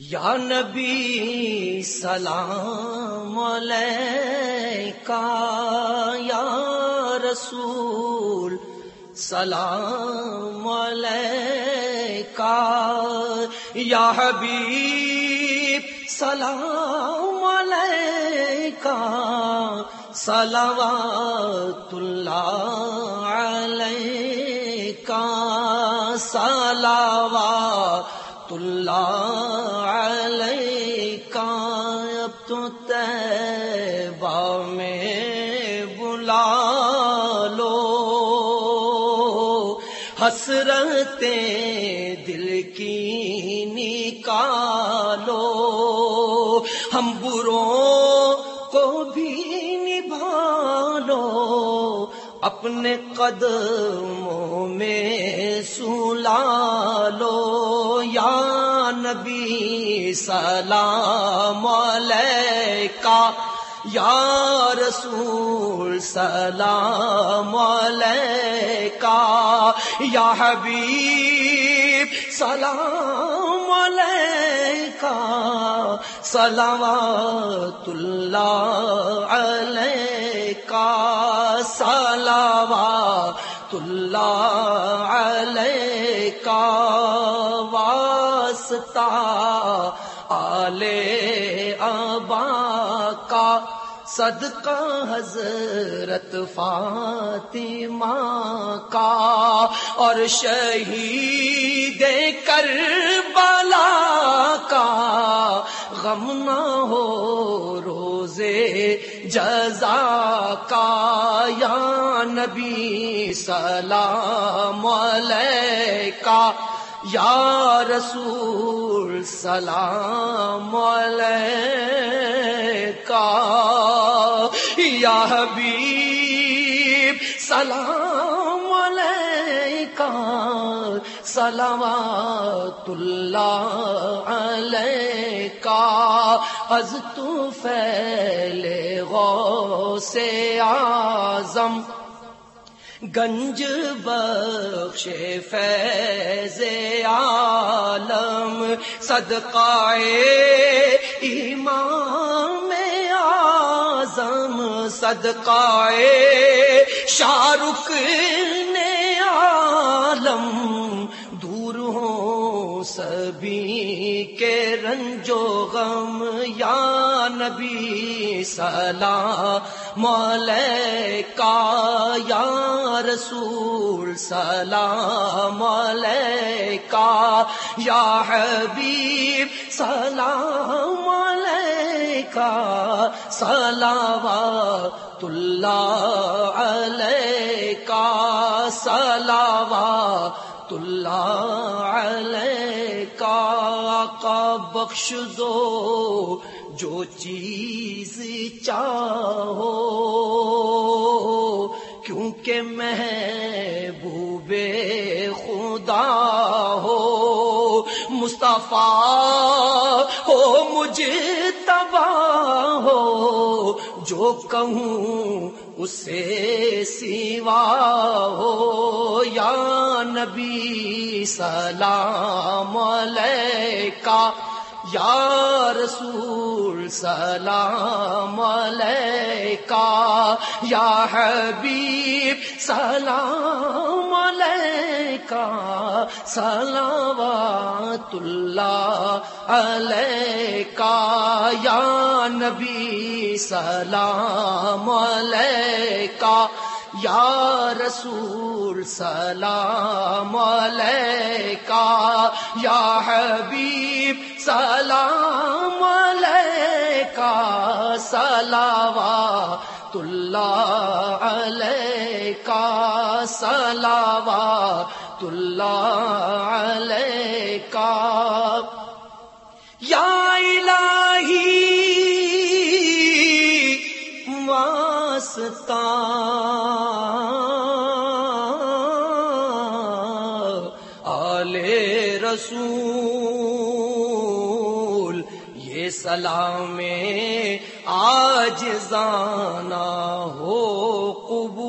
یا نبی سلام علیکہ، یا رسول سلام علیکہ، یا حبیب سلام علیکہ، صلوات اللہ علیکہ، صلوات اللہ علیکہ اب تو تیبہ میں بلا لو۔ حسرتیں دل کی نکالو۔ ہم بروں کو بھی نبھالو۔ اپنے قدموں میں سلا لو یا نبی سلام علیکہ، یا رسول سلام علیکہ، یا حبیب سلام علیکہ، صلوات اللہ علیکہ، صلوات اللہ علیکہ واسطہ آلے ابا کا صدقہ حضرت فاطمہ کا۔ اور شہید کربلا کا غم نہ ہو روزے جزا کا۔ یا نبی سلام علیکہ یا رسول سلام علیکہ، یا حبیب سلام علیکہ، صلوات اللہ علیکہ۔ از تو پھیلے غو سے آزم گنج بخش فیض عالم، صدقائے امام اعظم، صدقائے شاہ رخ نے عالم، دور ہو سبھی کے رنجو غم، یا نبی سلام علیکہ یا رسول سلام علیکہ یا حبیب سلام علیکہ صلوات اللہ علیکہ صلوات اللہ علیکہ کا بخش دو جو چیز چاہو، کیونکہ محبوب خدا ہو، مصطفیٰ ہو مجھے تباہ ہو، جو کہوں اسے سوا ہو، یا نبی سلام علیکہ، یا رسول، سلام علیکہ، یا حبیب، سلام علیکہ، صلوات اللہ علیکہ، یا نبی، سلام علیکہ، یا رسول، سلام علیکہ، یا حبیب، سلام علیکہ صلوات اللہ علیکہ صلوات اللہ علیکہ یا الہی واسطہ آلے رسول سلام آج زانا ہو قبول